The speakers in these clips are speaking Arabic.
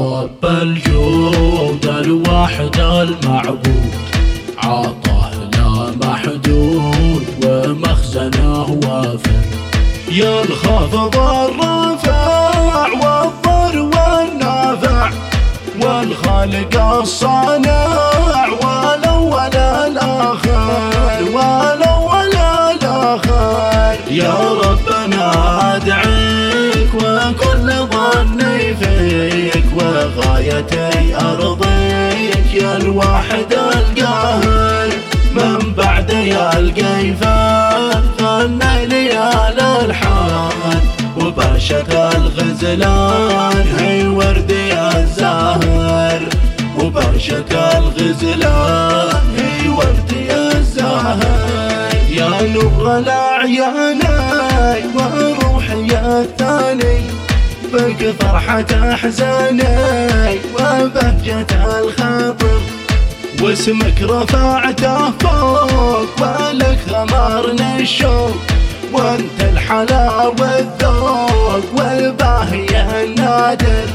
رب الجود الواحد المعبود. عطاه لا محدود ومخزنه وافر. يا الخافض الرافع والضر والنافع. والخالق الصانع وغايتي أرضيك يا الواحد القاهر. من بعد يا القيفان غنى ليال الحان وباشك الغزلان هي ورد يا الزاهر. وباشك الغزلان هي ورد يا الزاهر. يا نور الأعياني وروحي الثاني بك فرحة أحزاني وبهجة الخاطر. واسمك رفعته فوق ولك غمرنا الشوق وأنت الحلا والذوق والباهي النادر.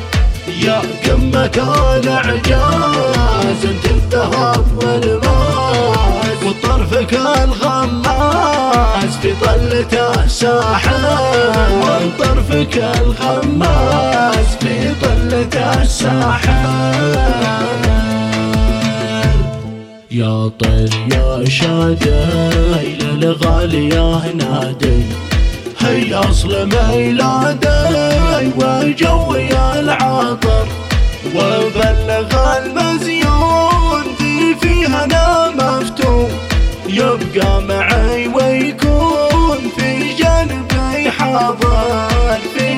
يا قمة الاعجاز أنت الذهب والماس. وطرفك الغماس في طلته ساحر وطرفك الغماس في طلته ساحر يا طير يا شادي للغالية نادي هي أصل ميلادي وجوي العطر. وبلغ المزيون في فيها أنا مفتون يبقى معي ويكون في جانبي حاضر.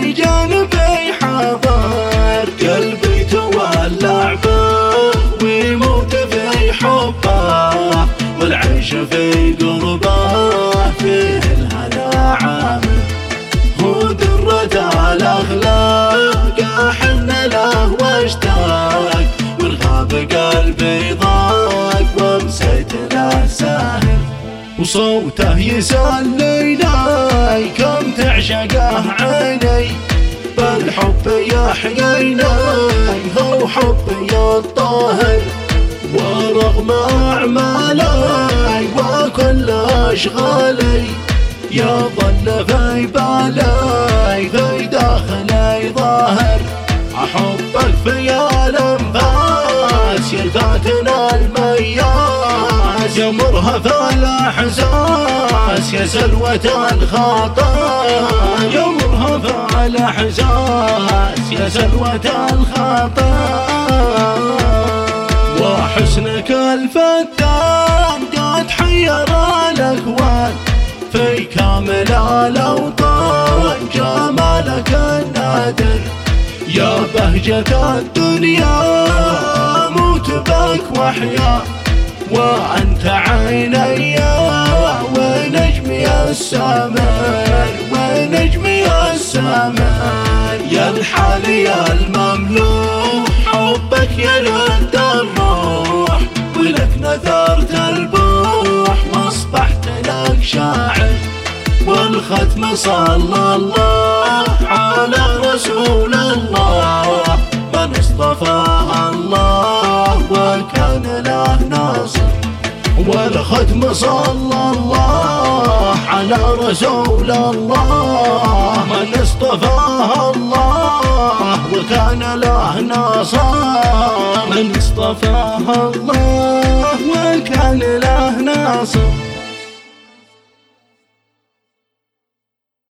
في جانبي حاضر قلبي تولع به ويموت في حبه والعيش في قربة فيه الهنا عامر هو درة الأخلاق أحن له واشتاق. والغاب قلبي ضاق ومسيت له ساهر وصوته يسليني كم تعشقه عيني. بالحب يحييني هو حبي الطاهر. ورغم أعمالي. وكل أشغالي. يظل في بالي في داخلي ظاهر. أحبك في يمرها في الأحساس يا سلوة الخاطر يمرها في الأحساس يا سلوة الخاطر وحسنك الفتان قد حير الأكوان. في كامل الأوطان جمالك النادر. يا بهجة الدنيا موت بك وحيا. وأنت عيني ونجمي السمر ونجمي السمر يا الحالي المملوح حبك يرد الروح. ولك نثرت البوح وأصبحت لك شاعر. والختم صلى الله على رسول الله. والختم صلى الله على رسول الله. من اصطفاه الله وكان له ناصر من اصطفاه الله وكان له ناصر